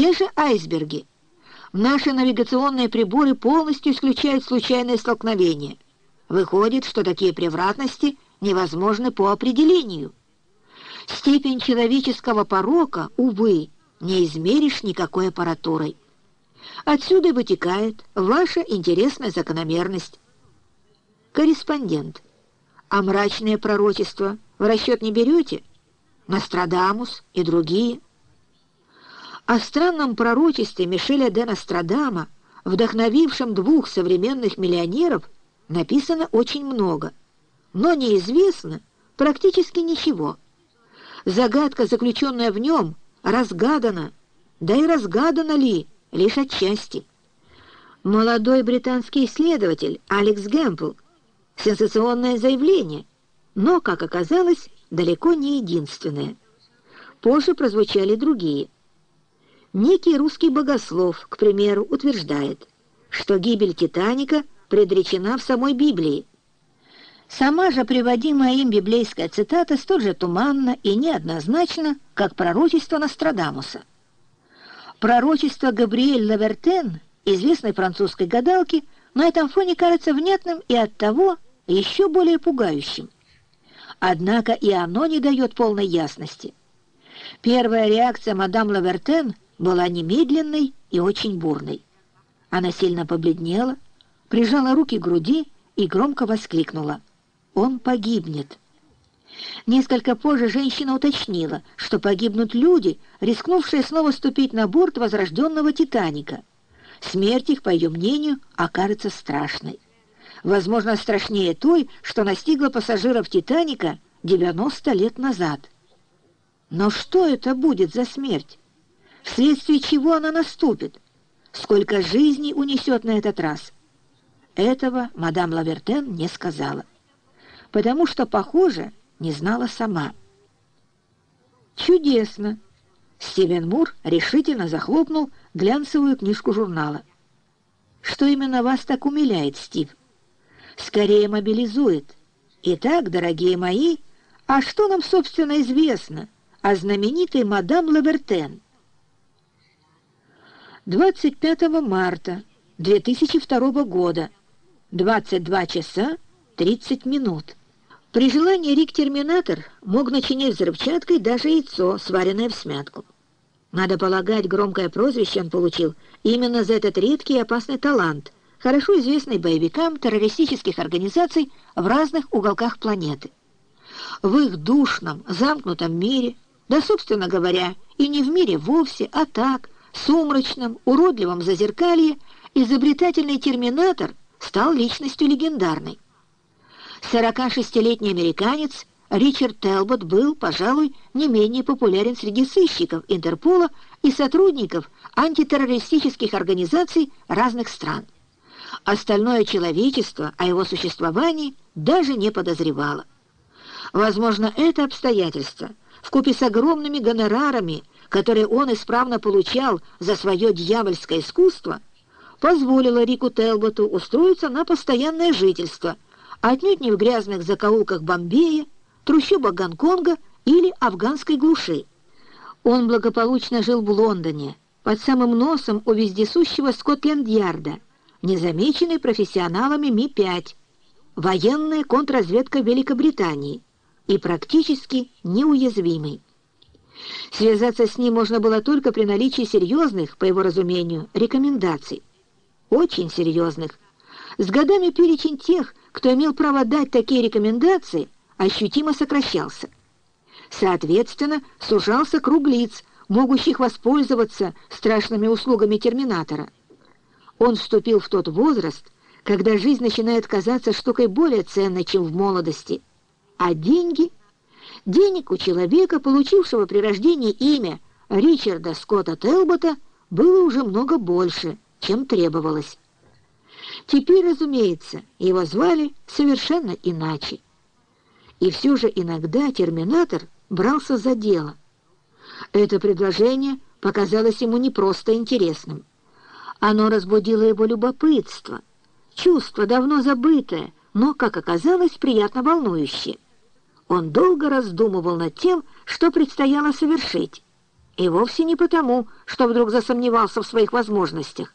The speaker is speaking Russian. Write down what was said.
те же айсберги. Наши навигационные приборы полностью исключают случайные столкновения. Выходит, что такие превратности невозможны по определению. Степень человеческого порока, увы, не измеришь никакой аппаратурой. Отсюда вытекает ваша интересная закономерность. Корреспондент. А мрачные пророчества в расчет не берете? Нострадамус и другие. О странном пророчестве Мишеля де Нострадама, вдохновившем двух современных миллионеров, написано очень много, но неизвестно практически ничего. Загадка, заключенная в нем, разгадана, да и разгадана ли лишь отчасти. Молодой британский исследователь Алекс Гэмпл. Сенсационное заявление, но, как оказалось, далеко не единственное. Позже прозвучали другие. Некий русский богослов, к примеру, утверждает, что гибель «Титаника» предречена в самой Библии. Сама же приводимая им библейская цитата столь же туманна и неоднозначна, как пророчество Нострадамуса. Пророчество Габриэль Лавертен, известной французской гадалки, на этом фоне кажется внятным и оттого еще более пугающим. Однако и оно не дает полной ясности. Первая реакция мадам Лавертен была немедленной и очень бурной. Она сильно побледнела, прижала руки к груди и громко воскликнула. «Он погибнет!» Несколько позже женщина уточнила, что погибнут люди, рискнувшие снова ступить на борт возрожденного «Титаника». Смерть их, по ее мнению, окажется страшной. Возможно, страшнее той, что настигла пассажиров «Титаника» 90 лет назад. Но что это будет за смерть? Вследствие чего она наступит? Сколько жизней унесет на этот раз? Этого мадам Лавертен не сказала. Потому что, похоже, не знала сама. «Чудесно!» Стивен Мур решительно захлопнул глянцевую книжку журнала. «Что именно вас так умиляет, Стив?» «Скорее мобилизует. Итак, дорогие мои, а что нам, собственно, известно о знаменитой мадам Лабертен?» 25 марта 2002 года, 22 часа 30 минут. При желании Рик-терминатор мог начинить взрывчаткой даже яйцо, сваренное в смятку. Надо полагать, громкое прозвище он получил именно за этот редкий и опасный талант, хорошо известный боевикам террористических организаций в разных уголках планеты. В их душном, замкнутом мире, да, собственно говоря, и не в мире вовсе, а так, сумрачном, уродливом зазеркалье, изобретательный терминатор стал личностью легендарной. 46-летний американец Ричард Телбот был, пожалуй, не менее популярен среди сыщиков Интерпола и сотрудников антитеррористических организаций разных стран. Остальное человечество о его существовании даже не подозревало. Возможно, это обстоятельство, вкупе с огромными гонорарами, которые он исправно получал за свое дьявольское искусство, позволило Рику Телботу устроиться на постоянное жительство – отнюдь не в грязных закоулках Бомбея, трущобах Гонконга или афганской глуши. Он благополучно жил в Лондоне, под самым носом у вездесущего Скотленд-Ярда, незамеченный профессионалами Ми-5, военная контрразведка Великобритании и практически неуязвимый. Связаться с ним можно было только при наличии серьезных, по его разумению, рекомендаций. Очень серьезных. С годами перечень тех, кто имел право дать такие рекомендации, ощутимо сокращался. Соответственно, сужался круг лиц, могущих воспользоваться страшными услугами терминатора. Он вступил в тот возраст, когда жизнь начинает казаться штукой более ценной, чем в молодости. А деньги? Денег у человека, получившего при рождении имя Ричарда Скотта Телбота, было уже много больше, чем требовалось. Теперь, разумеется, его звали совершенно иначе. И все же иногда терминатор брался за дело. Это предложение показалось ему не просто интересным. Оно разбудило его любопытство, чувство давно забытое, но, как оказалось, приятно волнующее. Он долго раздумывал над тем, что предстояло совершить, И вовсе не потому, что вдруг засомневался в своих возможностях.